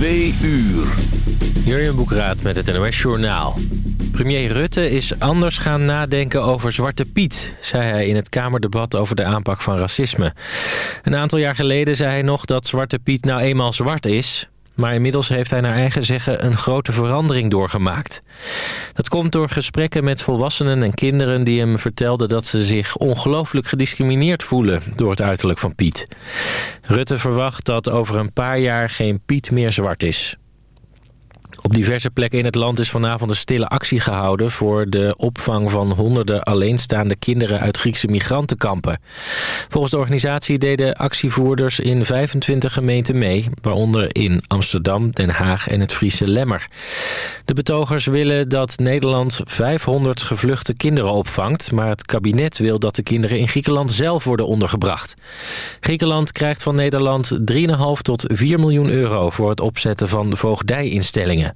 Twee uur. Boekraat met het NOS Journaal. Premier Rutte is anders gaan nadenken over Zwarte Piet... zei hij in het Kamerdebat over de aanpak van racisme. Een aantal jaar geleden zei hij nog dat Zwarte Piet nou eenmaal zwart is... Maar inmiddels heeft hij naar eigen zeggen een grote verandering doorgemaakt. Dat komt door gesprekken met volwassenen en kinderen die hem vertelden dat ze zich ongelooflijk gediscrimineerd voelen door het uiterlijk van Piet. Rutte verwacht dat over een paar jaar geen Piet meer zwart is. Op diverse plekken in het land is vanavond een stille actie gehouden... voor de opvang van honderden alleenstaande kinderen uit Griekse migrantenkampen. Volgens de organisatie deden actievoerders in 25 gemeenten mee... waaronder in Amsterdam, Den Haag en het Friese Lemmer. De betogers willen dat Nederland 500 gevluchte kinderen opvangt... maar het kabinet wil dat de kinderen in Griekenland zelf worden ondergebracht. Griekenland krijgt van Nederland 3,5 tot 4 miljoen euro... voor het opzetten van voogdijinstellingen.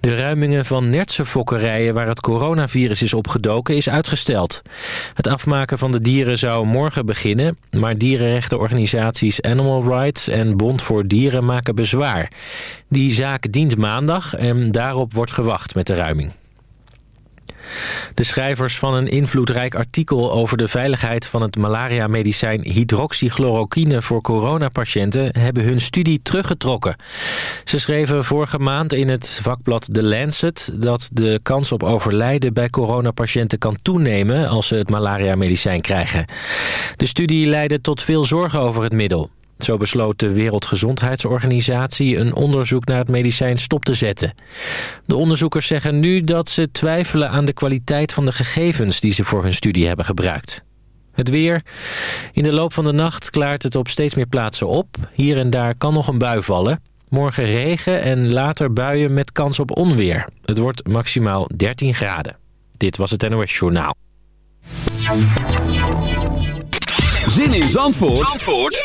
De ruimingen van nertsenfokkerijen waar het coronavirus is opgedoken is uitgesteld. Het afmaken van de dieren zou morgen beginnen, maar dierenrechtenorganisaties Animal Rights en Bond voor Dieren maken bezwaar. Die zaak dient maandag en daarop wordt gewacht met de ruiming. De schrijvers van een invloedrijk artikel over de veiligheid van het malaria-medicijn hydroxychloroquine voor coronapatiënten hebben hun studie teruggetrokken. Ze schreven vorige maand in het vakblad The Lancet dat de kans op overlijden bij coronapatiënten kan toenemen als ze het malaria-medicijn krijgen. De studie leidde tot veel zorgen over het middel. Zo besloot de Wereldgezondheidsorganisatie een onderzoek naar het medicijn stop te zetten. De onderzoekers zeggen nu dat ze twijfelen aan de kwaliteit van de gegevens die ze voor hun studie hebben gebruikt. Het weer. In de loop van de nacht klaart het op steeds meer plaatsen op. Hier en daar kan nog een bui vallen. Morgen regen en later buien met kans op onweer. Het wordt maximaal 13 graden. Dit was het NOS Journaal. Zin in Zandvoort, Zandvoort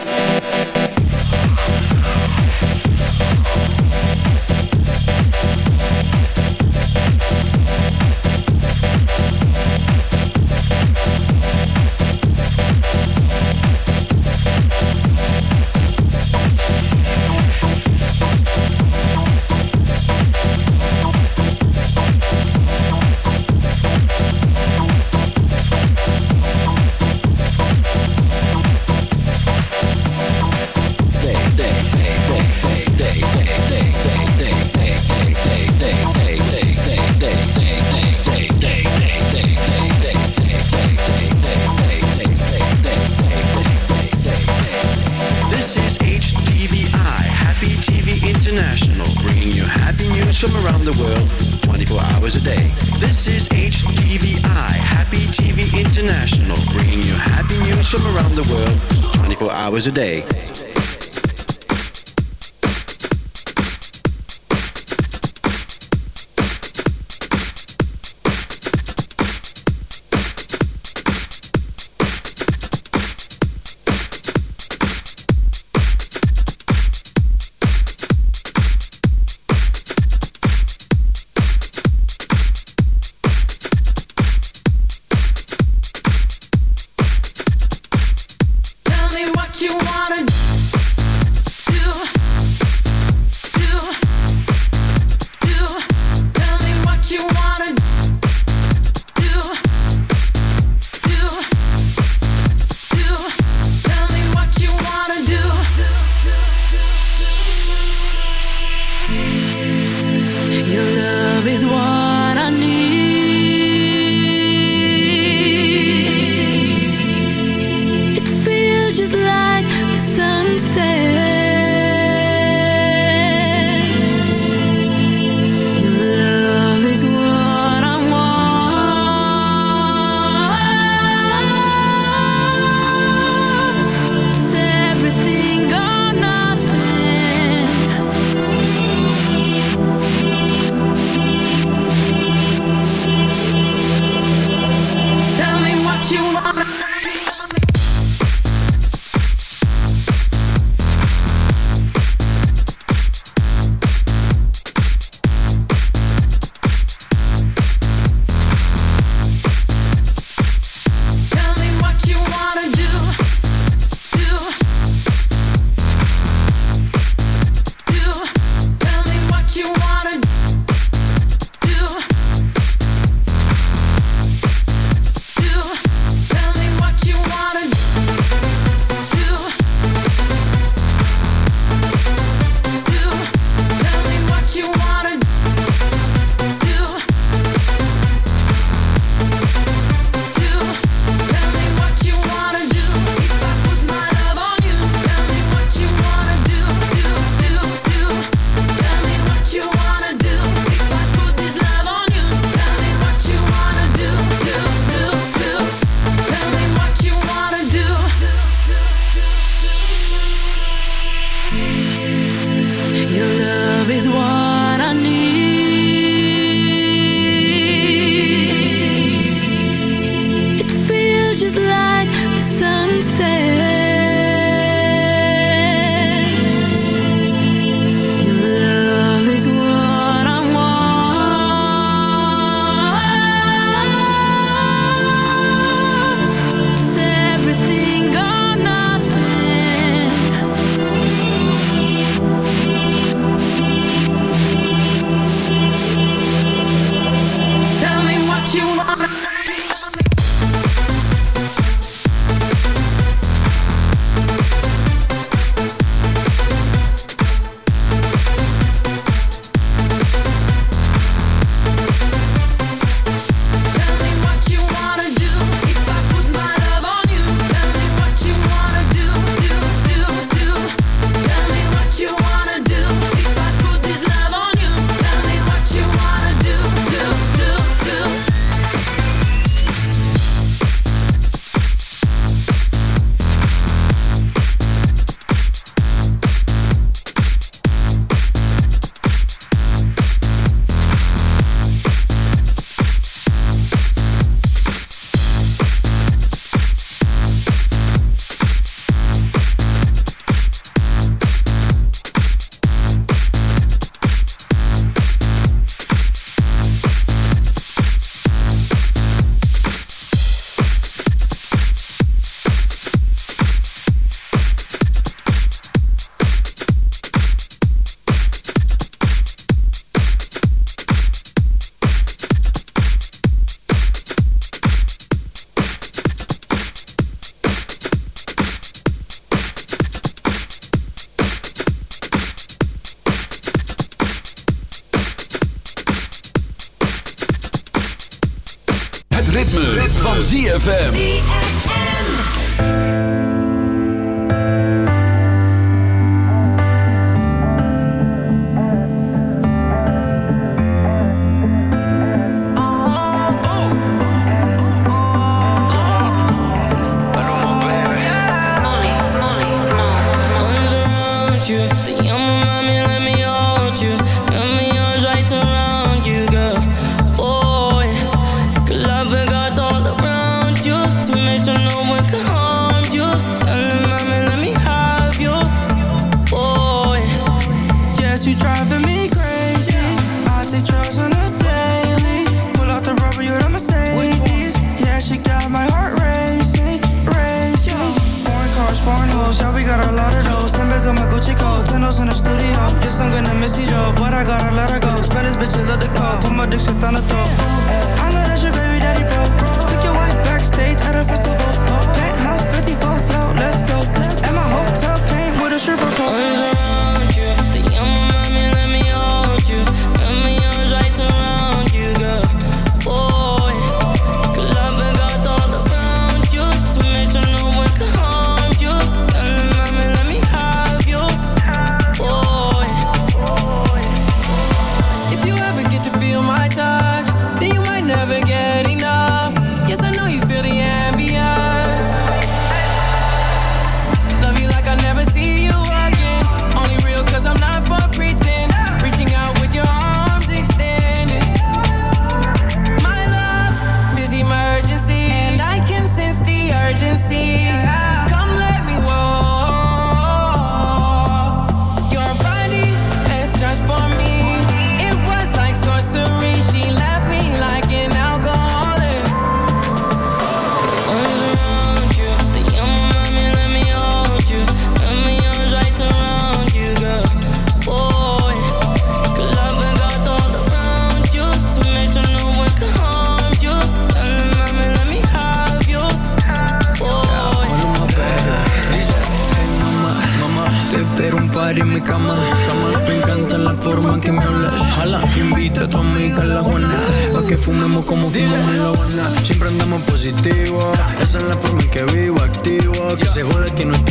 seguro que no